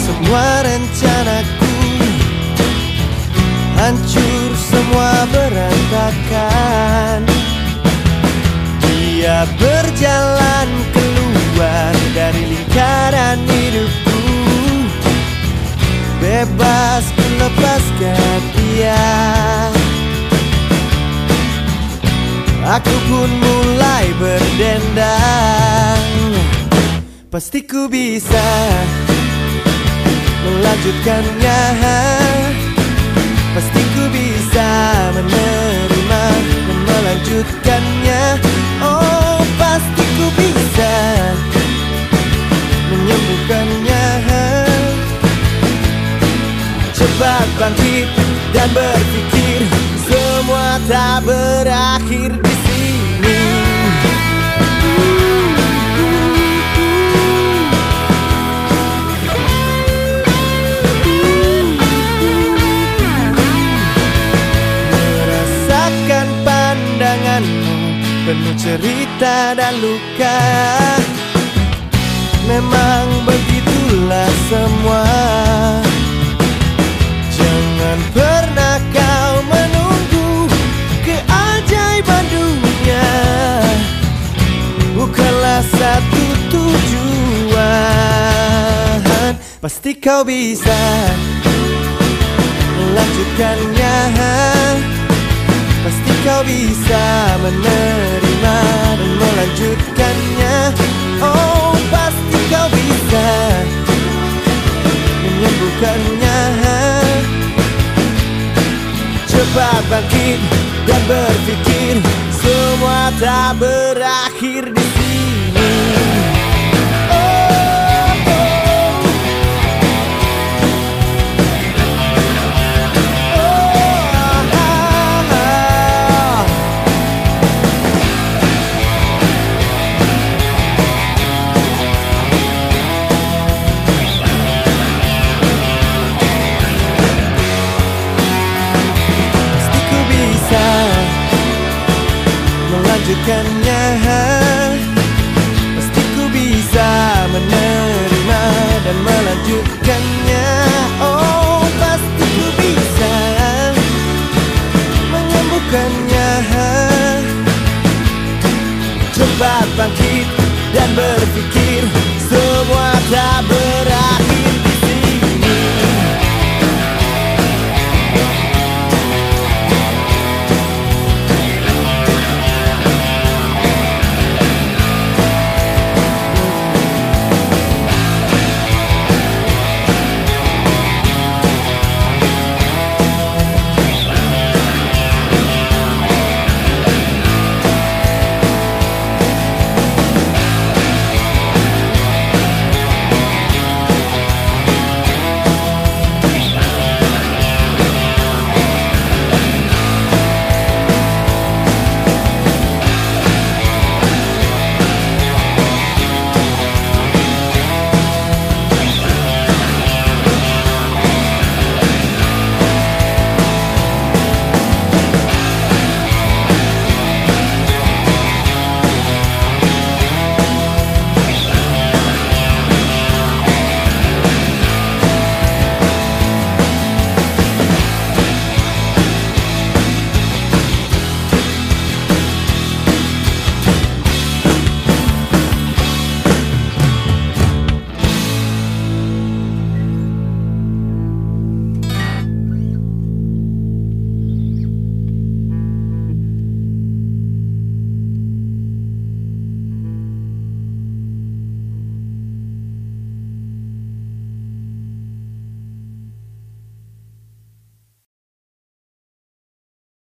Semua rencanaku. Hancur semua berantakan. Dia berjalan keluar dari lingkaran hidupku. Bebas melepaskan dia Aku pun mulai berdendang. Pasti ku bisa melanjutkannya Pasti ku bisa menerima dan melanjutkannya. Oh pasti ku bisa menyembuhkannya. Cepat bangkit dan berpikir Semua tak berakhir cerita dan luka. Memang begitulah semua. Jangan pernah kau menunggu keajaiban dunia. Bukanlah satu tujuan. Pasti kau bisa melanjutkannya. Pasti kau bisa menerima melanjutkannya. Oh pasti kau bisa menyembuhkannya. Cepat bangkit dan berpikir Semua tak berakhir melanjutkannya Pasti ku bisa menerima dan melanjutkannya. Oh pasti ku bisa menyembuhkannya Cepat bangkit dan berpikir